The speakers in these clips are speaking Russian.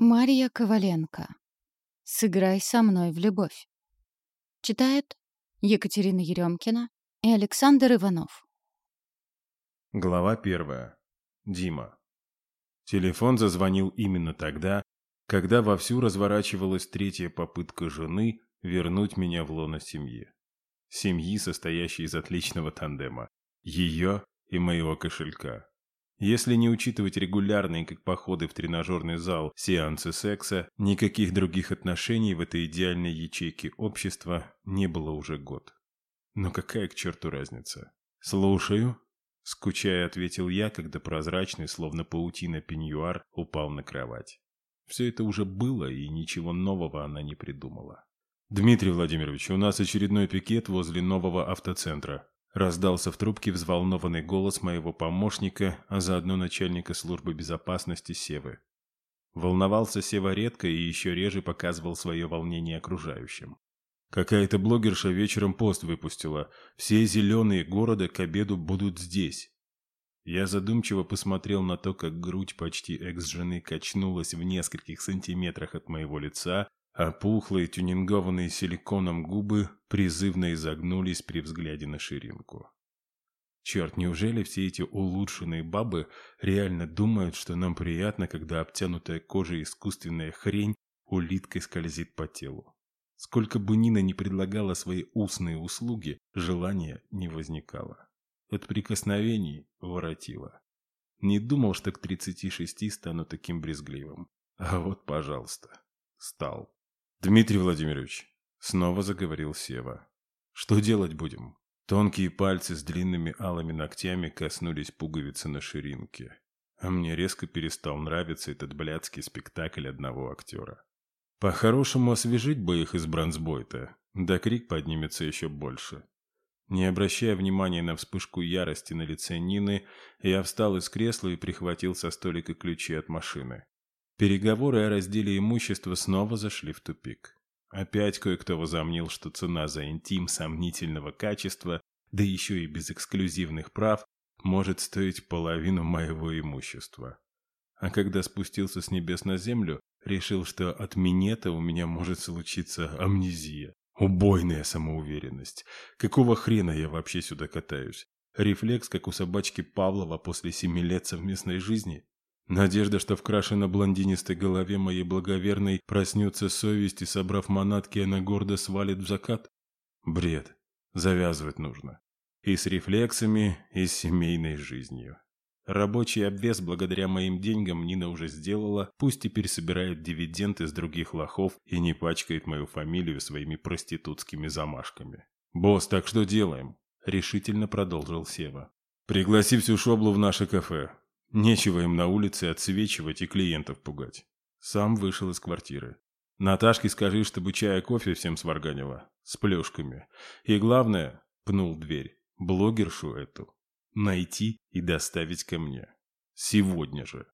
Мария Коваленко. «Сыграй со мной в любовь». Читают Екатерина Еремкина и Александр Иванов. Глава первая. Дима. Телефон зазвонил именно тогда, когда вовсю разворачивалась третья попытка жены вернуть меня в лоно семьи. Семьи, состоящей из отличного тандема. Ее и моего кошелька. Если не учитывать регулярные, как походы в тренажерный зал, сеансы секса, никаких других отношений в этой идеальной ячейке общества не было уже год. Но какая к черту разница? «Слушаю», — скучая ответил я, когда прозрачный, словно паутина пеньюар, упал на кровать. Все это уже было, и ничего нового она не придумала. «Дмитрий Владимирович, у нас очередной пикет возле нового автоцентра. Раздался в трубке взволнованный голос моего помощника, а заодно начальника службы безопасности Севы. Волновался Сева редко и еще реже показывал свое волнение окружающим. Какая-то блогерша вечером пост выпустила. Все зеленые города к обеду будут здесь. Я задумчиво посмотрел на то, как грудь почти экс-жены качнулась в нескольких сантиметрах от моего лица, а пухлые, тюнингованные силиконом губы призывно изогнулись при взгляде на ширинку. Черт, неужели все эти улучшенные бабы реально думают, что нам приятно, когда обтянутая кожей искусственная хрень улиткой скользит по телу? Сколько бы Нина не предлагала свои устные услуги, желания не возникало. От прикосновений воротило. Не думал, что к 36 стану таким брезгливым. А вот, пожалуйста, стал. «Дмитрий Владимирович», — снова заговорил Сева, — «что делать будем?» Тонкие пальцы с длинными алыми ногтями коснулись пуговицы на ширинке. А мне резко перестал нравиться этот блядский спектакль одного актера. По-хорошему освежить бы их из бронзбойта, да крик поднимется еще больше. Не обращая внимания на вспышку ярости на лице Нины, я встал из кресла и прихватил со столика ключи от машины. Переговоры о разделе имущества снова зашли в тупик. Опять кое-кто возомнил, что цена за интим сомнительного качества, да еще и без эксклюзивных прав, может стоить половину моего имущества. А когда спустился с небес на землю, решил, что от минета у меня может случиться амнезия. Убойная самоуверенность. Какого хрена я вообще сюда катаюсь? Рефлекс, как у собачки Павлова после семи лет совместной жизни? Надежда, что в крашено блондинистой голове моей благоверной проснется совесть и, собрав манатки, она гордо свалит в закат? Бред. Завязывать нужно. И с рефлексами, и с семейной жизнью. Рабочий обвес благодаря моим деньгам Нина уже сделала, пусть теперь собирает дивиденды с других лохов и не пачкает мою фамилию своими проститутскими замашками. «Босс, так что делаем?» – решительно продолжил Сева. «Пригласи всю шоблу в наше кафе. Нечего им на улице отсвечивать и клиентов пугать. Сам вышел из квартиры. Наташке скажи, чтобы чая кофе всем сварганила. С плюшками. И главное, пнул дверь, блогершу эту. Найти и доставить ко мне. Сегодня же.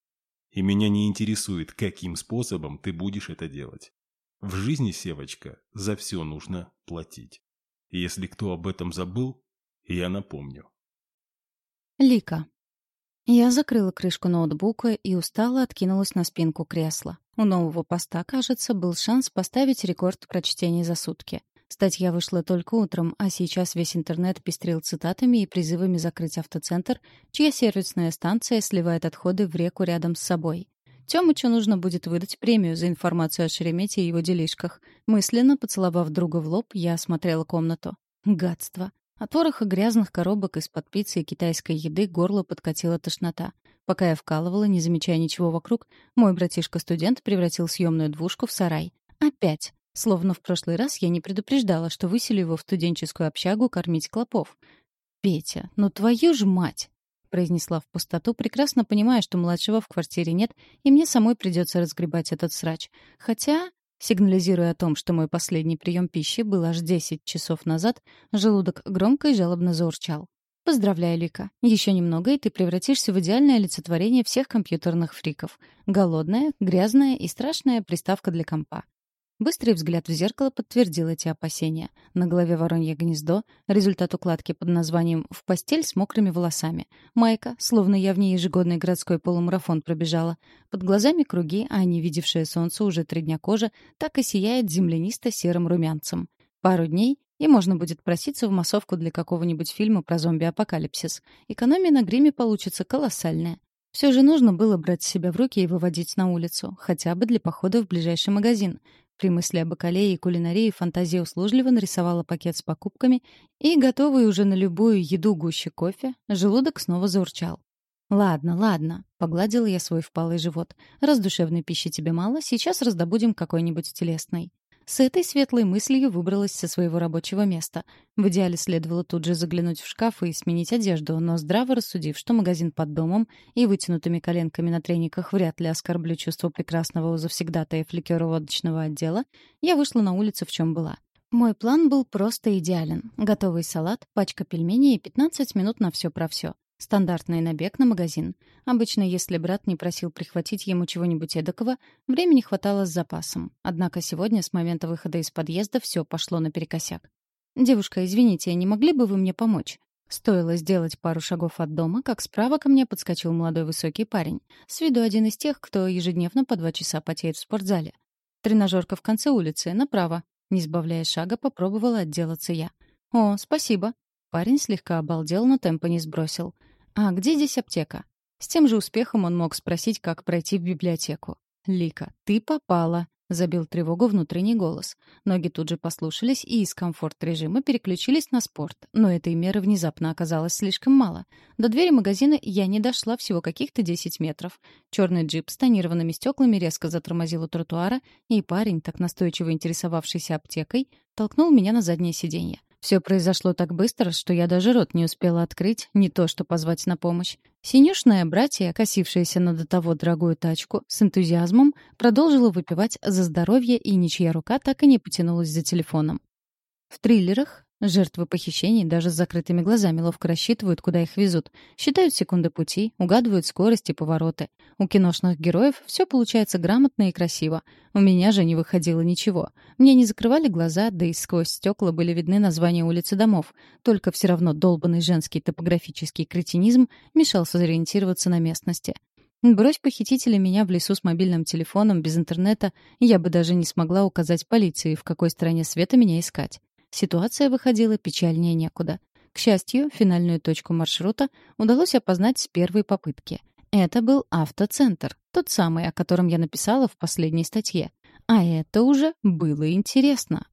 И меня не интересует, каким способом ты будешь это делать. В жизни, Севочка, за все нужно платить. Если кто об этом забыл, я напомню. Лика. Я закрыла крышку ноутбука и устало откинулась на спинку кресла. У нового поста, кажется, был шанс поставить рекорд прочтений за сутки. Статья вышла только утром, а сейчас весь интернет пестрил цитатами и призывами закрыть автоцентр, чья сервисная станция сливает отходы в реку рядом с собой. Тёмычу нужно будет выдать премию за информацию о Шеремете и его делишках. Мысленно, поцеловав друга в лоб, я осмотрела комнату. Гадство. От вороха грязных коробок из-под пиццы и китайской еды горло подкатила тошнота. Пока я вкалывала, не замечая ничего вокруг, мой братишка-студент превратил съемную двушку в сарай. Опять. Словно в прошлый раз я не предупреждала, что выселю его в студенческую общагу кормить клопов. «Петя, ну твою ж мать!» произнесла в пустоту, прекрасно понимая, что младшего в квартире нет, и мне самой придется разгребать этот срач. Хотя Сигнализируя о том, что мой последний прием пищи был аж 10 часов назад, желудок громко и жалобно заурчал. Поздравляю, Лика. Еще немного, и ты превратишься в идеальное олицетворение всех компьютерных фриков. Голодная, грязная и страшная приставка для компа. Быстрый взгляд в зеркало подтвердил эти опасения. На голове воронье гнездо, результат укладки под названием «В постель с мокрыми волосами». Майка, словно я в ней ежегодный городской полумарафон пробежала. Под глазами круги, а не видевшее солнце уже три дня кожа, так и сияет землянисто-серым румянцем. Пару дней, и можно будет проситься в массовку для какого-нибудь фильма про зомби-апокалипсис. Экономия на гриме получится колоссальная. Все же нужно было брать себя в руки и выводить на улицу, хотя бы для похода в ближайший магазин. При мысли об бакалее и кулинарии фантазия услужливо нарисовала пакет с покупками, и, готовый уже на любую еду гуще кофе, желудок снова заурчал. «Ладно, ладно», — погладила я свой впалый живот. «Раз душевной пищи тебе мало, сейчас раздобудем какой-нибудь телесной». С этой светлой мыслью выбралась со своего рабочего места. В идеале следовало тут же заглянуть в шкаф и сменить одежду, но здраво рассудив, что магазин под домом и вытянутыми коленками на трениках вряд ли оскорблю чувство прекрасного у завсегдатая фликеро-водочного отдела, я вышла на улицу в чем была. Мой план был просто идеален. Готовый салат, пачка пельменей и 15 минут на все про все. Стандартный набег на магазин. Обычно, если брат не просил прихватить ему чего-нибудь эдакого, времени хватало с запасом. Однако сегодня, с момента выхода из подъезда, все пошло наперекосяк. «Девушка, извините, не могли бы вы мне помочь?» Стоило сделать пару шагов от дома, как справа ко мне подскочил молодой высокий парень. С виду один из тех, кто ежедневно по два часа потеет в спортзале. Тренажерка в конце улицы, направо. Не сбавляя шага, попробовала отделаться я. «О, спасибо». Парень слегка обалдел, но темпа не сбросил. «А где здесь аптека?» С тем же успехом он мог спросить, как пройти в библиотеку. «Лика, ты попала!» — забил тревогу внутренний голос. Ноги тут же послушались и из комфорт-режима переключились на спорт, но этой меры внезапно оказалось слишком мало. До двери магазина я не дошла всего каких-то 10 метров. Черный джип с тонированными стеклами резко затормозил у тротуара, и парень, так настойчиво интересовавшийся аптекой, толкнул меня на заднее сиденье. Все произошло так быстро, что я даже рот не успела открыть, не то что позвать на помощь. Синюшное братья, косившееся на до того дорогую тачку, с энтузиазмом продолжило выпивать за здоровье, и ничья рука так и не потянулась за телефоном. В триллерах Жертвы похищений даже с закрытыми глазами ловко рассчитывают, куда их везут. Считают секунды пути, угадывают скорость и повороты. У киношных героев все получается грамотно и красиво. У меня же не выходило ничего. Мне не закрывали глаза, да и сквозь стекла были видны названия улиц и домов. Только все равно долбанный женский топографический кретинизм мешал сориентироваться на местности. Брось похитители меня в лесу с мобильным телефоном без интернета, я бы даже не смогла указать полиции, в какой стороне света меня искать. Ситуация выходила печальнее некуда. К счастью, финальную точку маршрута удалось опознать с первой попытки. Это был автоцентр, тот самый, о котором я написала в последней статье. А это уже было интересно.